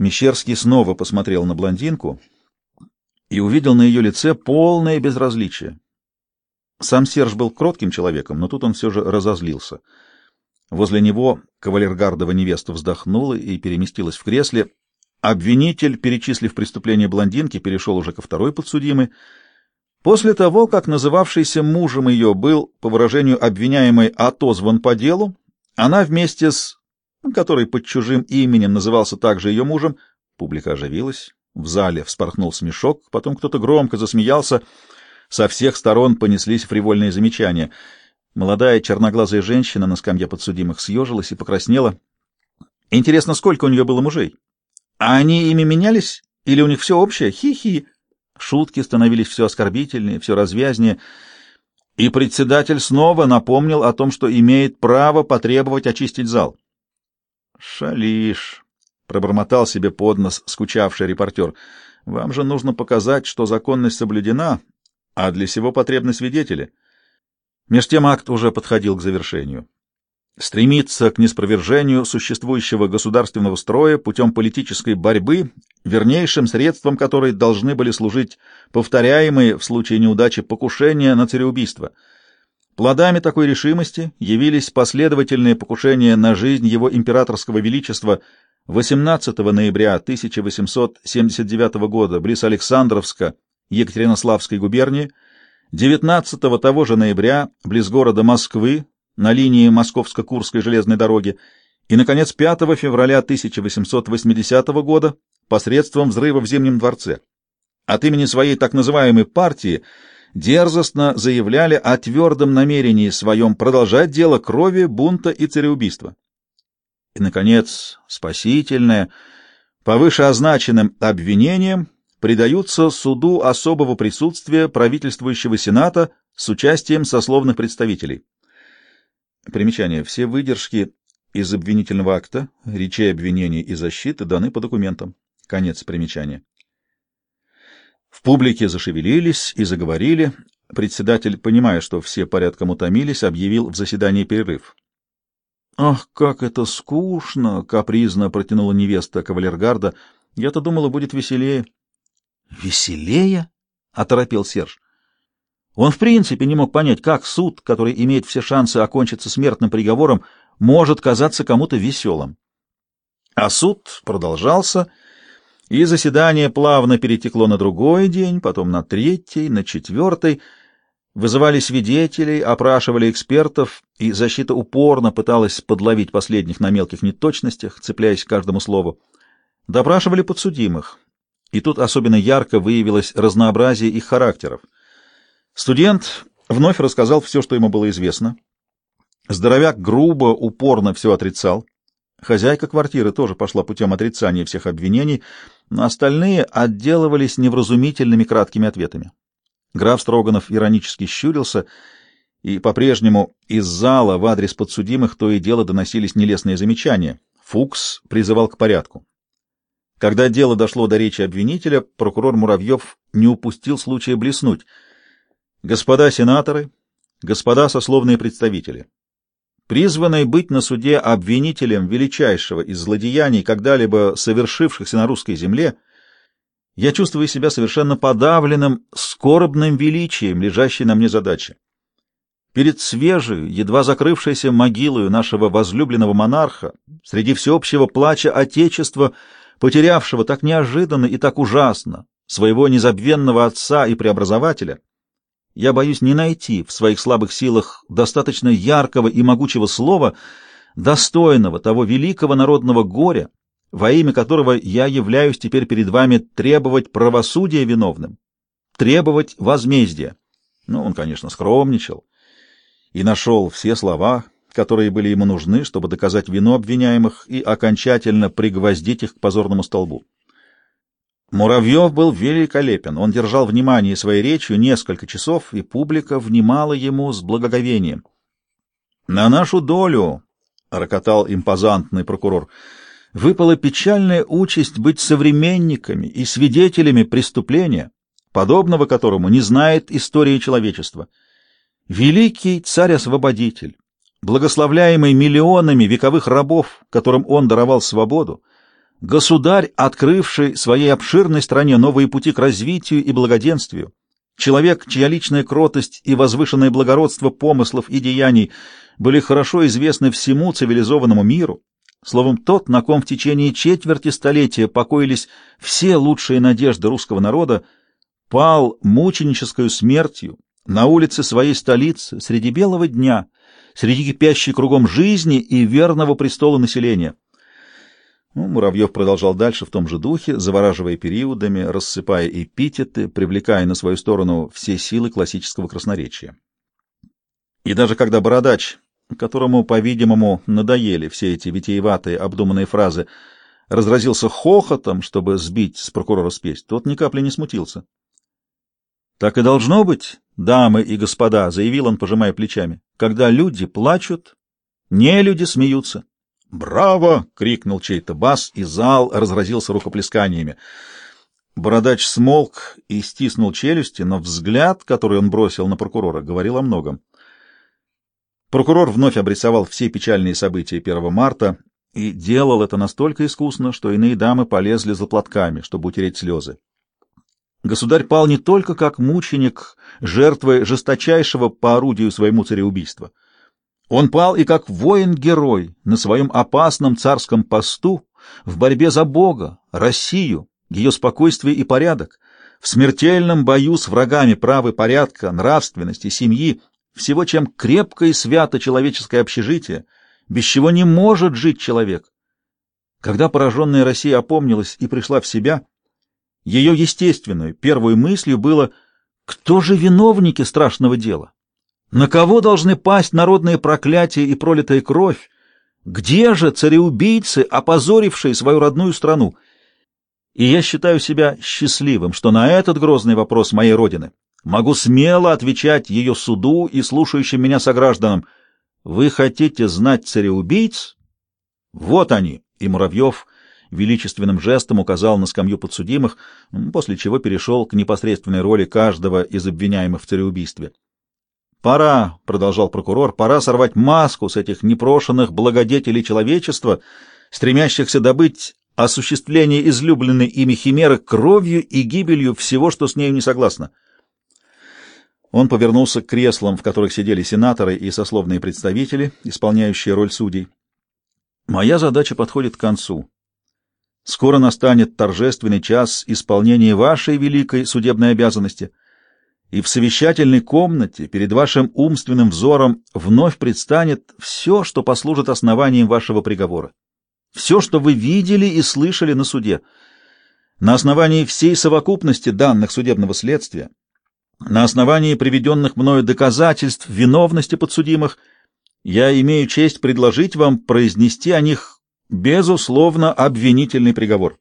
Мещерский снова посмотрел на блондинку и увидел на ее лице полное безразличие. Сам Серж был кротким человеком, но тут он все же разозлился. Возле него кавалергардова невеста вздохнула и переместилась в кресле. Обвинитель, перечислив преступление блондинки, перешел уже ко второй подсудимой. После того, как называвшийся мужем ее был, по выражению обвиняемой, отозван по делу, она вместе с, который под чужим именем назывался также ее мужем, публика оживилась, в зале вспорхнул смешок, потом кто-то громко засмеялся, со всех сторон понеслись фривольные замечания. Молодая черноглазая женщина на скамье подсудимых съежилась и покраснела. Интересно, сколько у нее было мужей? А они ими менялись? Или у них все общее? Хи-хи! Шутки становились все оскорбительнее, все развязнее. И председатель снова напомнил о том, что имеет право потребовать очистить зал. «Шалиш», — пробормотал себе под нос скучавший репортер, — «вам же нужно показать, что законность соблюдена, а для сего потребны свидетели». Меж тем акт уже подходил к завершению стремиться к неспровержению существующего государственного строя путем политической борьбы, вернейшим средством которой должны были служить повторяемые в случае неудачи покушения на цареубийство. Плодами такой решимости явились последовательные покушения на жизнь его императорского величества 18 ноября 1879 года близ Александровска Екатеринославской губернии, 19 того же ноября близ города Москвы на линии Московско-Курской железной дороги и, наконец, 5 февраля 1880 года посредством взрыва в Зимнем дворце. От имени своей так называемой партии дерзостно заявляли о твердом намерении своем продолжать дело крови, бунта и цареубийства. И, наконец, спасительное, по вышеозначенным обвинениям предаются суду особого присутствия правительствующего Сената с участием сословных представителей. Примечание. Все выдержки из обвинительного акта, речей обвинений и защиты даны по документам. Конец примечания. В публике зашевелились и заговорили. Председатель, понимая, что все порядком утомились, объявил в заседании перерыв. «Ах, как это скучно!» — капризно протянула невеста кавалергарда. «Я-то думала, будет веселее». «Веселее?» — оторопел Серж. Он в принципе не мог понять, как суд, который имеет все шансы окончиться смертным приговором, может казаться кому-то веселым. А суд продолжался, и заседание плавно перетекло на другой день, потом на третий, на четвертый. Вызывали свидетелей, опрашивали экспертов, и защита упорно пыталась подловить последних на мелких неточностях, цепляясь к каждому слову. Допрашивали подсудимых, и тут особенно ярко выявилось разнообразие их характеров — Студент вновь рассказал все, что ему было известно. Здоровяк грубо, упорно все отрицал. Хозяйка квартиры тоже пошла путем отрицания всех обвинений, остальные отделывались невразумительными краткими ответами. Граф Строганов иронически щурился, и по-прежнему из зала в адрес подсудимых то и дело доносились нелестные замечания. Фукс призывал к порядку. Когда дело дошло до речи обвинителя, прокурор Муравьев не упустил случая блеснуть — Господа сенаторы, господа сословные представители, призванные быть на суде обвинителем величайшего из злодеяний, когда-либо совершившихся на русской земле, я чувствую себя совершенно подавленным скорбным величием лежащей на мне задачи. Перед свежей, едва закрывшейся могилою нашего возлюбленного монарха, среди всеобщего плача Отечества, потерявшего так неожиданно и так ужасно своего незабвенного отца и преобразователя, я боюсь не найти в своих слабых силах достаточно яркого и могучего слова, достойного того великого народного горя, во имя которого я являюсь теперь перед вами требовать правосудия виновным, требовать возмездия. Ну, он, конечно, скромничал и нашел все слова, которые были ему нужны, чтобы доказать вину обвиняемых и окончательно пригвоздить их к позорному столбу. Муравьев был великолепен. Он держал внимание своей речью несколько часов, и публика внимала ему с благоговением. «На нашу долю», — рокотал импозантный прокурор, — «выпала печальная участь быть современниками и свидетелями преступления, подобного которому не знает история человечества. Великий царь-освободитель, благословляемый миллионами вековых рабов, которым он даровал свободу, государь, открывший своей обширной стране новые пути к развитию и благоденствию, человек, чья личная кротость и возвышенное благородство помыслов и деяний были хорошо известны всему цивилизованному миру, словом, тот, на ком в течение четверти столетия покоились все лучшие надежды русского народа, пал мученической смертью на улице своей столицы среди белого дня, среди кипящей кругом жизни и верного престола населения. Ну, Муравьев продолжал дальше в том же духе, завораживая периодами, рассыпая эпитеты, привлекая на свою сторону все силы классического красноречия. И даже когда Бородач, которому, по-видимому, надоели все эти витиеватые, обдуманные фразы, разразился хохотом, чтобы сбить с прокурора спесь, тот ни капли не смутился. «Так и должно быть, дамы и господа», — заявил он, пожимая плечами, — «когда люди плачут, не люди смеются». «Браво!» — крикнул чей-то бас, и зал разразился рукоплесканиями. Бородач смолк и стиснул челюсти, но взгляд, который он бросил на прокурора, говорил о многом. Прокурор вновь обрисовал все печальные события 1 марта и делал это настолько искусно, что иные дамы полезли за платками, чтобы утереть слезы. Государь пал не только как мученик, жертвой жесточайшего по орудию своему цареубийства — он пал и как воин-герой на своем опасном царском посту в борьбе за Бога, Россию, ее спокойствие и порядок, в смертельном бою с врагами правы порядка, нравственности, семьи, всего, чем крепко и свято человеческое общежитие, без чего не может жить человек. Когда пораженная Россия опомнилась и пришла в себя, ее естественной первой мыслью было «Кто же виновники страшного дела?» На кого должны пасть народные проклятия и пролитая кровь? Где же цареубийцы, опозорившие свою родную страну? И я считаю себя счастливым, что на этот грозный вопрос моей родины могу смело отвечать ее суду и слушающим меня согражданам. Вы хотите знать цареубийц? Вот они. И Муравьев величественным жестом указал на скамью подсудимых, после чего перешел к непосредственной роли каждого из обвиняемых в цареубийстве. «Пора», — продолжал прокурор, — «пора сорвать маску с этих непрошенных благодетелей человечества, стремящихся добыть осуществление излюбленной ими химеры кровью и гибелью всего, что с нею не согласно». Он повернулся к креслам, в которых сидели сенаторы и сословные представители, исполняющие роль судей. «Моя задача подходит к концу. Скоро настанет торжественный час исполнения вашей великой судебной обязанности» и в совещательной комнате перед вашим умственным взором вновь предстанет все, что послужит основанием вашего приговора. Все, что вы видели и слышали на суде. На основании всей совокупности данных судебного следствия, на основании приведенных мною доказательств виновности подсудимых, я имею честь предложить вам произнести о них, безусловно, обвинительный приговор.